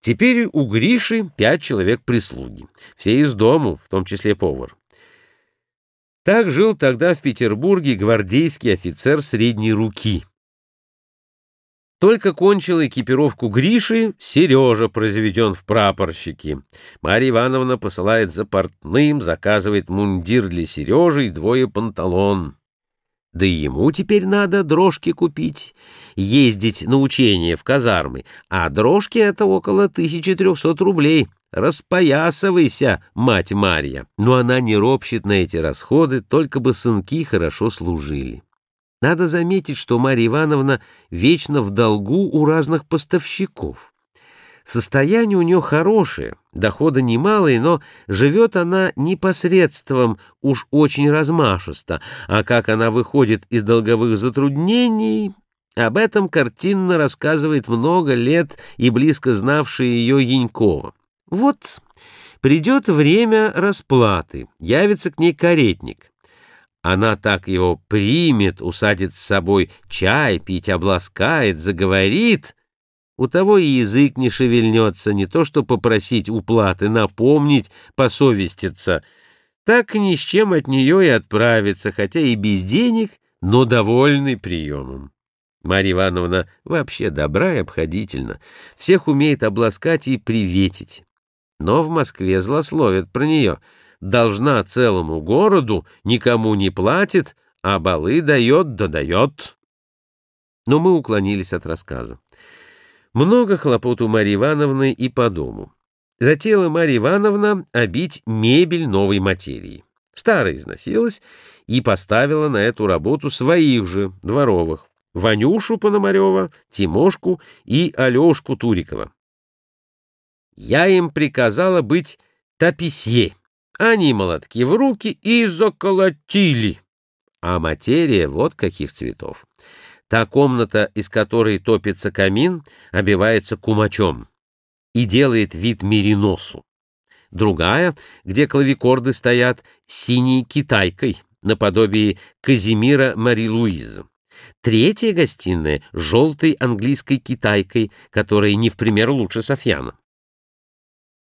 Теперь у Гриши пять человек прислуги, все из дому, в том числе повар. Так жил тогда в Петербурге гвардейский офицер средней руки. Только кончил экипировку Гриши, Сережа произведен в прапорщики. Марья Ивановна посылает за портным, заказывает мундир для Сережи и двое панталон. Да и ему теперь надо дрожки купить, ездить на учения в казармы, а дрожки — это около 1300 рублей. Распоясывайся, мать Марья. Но она не ропщет на эти расходы, только бы сынки хорошо служили. Надо заметить, что Марья Ивановна вечно в долгу у разных поставщиков. Состояние у нее хорошее, дохода немалые, но живет она непосредством уж очень размашисто, а как она выходит из долговых затруднений, об этом картинно рассказывает много лет и близко знавшая ее Янькова. Вот придет время расплаты, явится к ней каретник. Она так его примет, усадит с собой чай пить, обласкает, заговорит — у того и язык не шевельнется, не то что попросить уплаты, напомнить, посовеститься. Так ни с чем от нее и отправится, хотя и без денег, но довольный приемом. Марья Ивановна вообще добра и обходительна, всех умеет обласкать и приветить. Но в Москве злословят про нее. Должна целому городу, никому не платит, а балы дает да дает. Но мы уклонились от рассказа. Много хлопот у Марьи Ивановны и по дому. Затеяла Марья Ивановна обить мебель новой материи. Старая износилась и поставила на эту работу своих же, дворовых, Ванюшу Пономарева, Тимошку и Алешку Турикова. Я им приказала быть таписье. Они молотки в руки и заколотили. А материя вот каких цветов. Та комната, из которой топится камин, обивается кумачом и делает вид мериносу. Другая, где клавикорды стоят, синей китайкой, наподобие Казимира Мари Луизы. Третья гостиная — желтой английской китайкой, которая не в пример лучше Софьяна.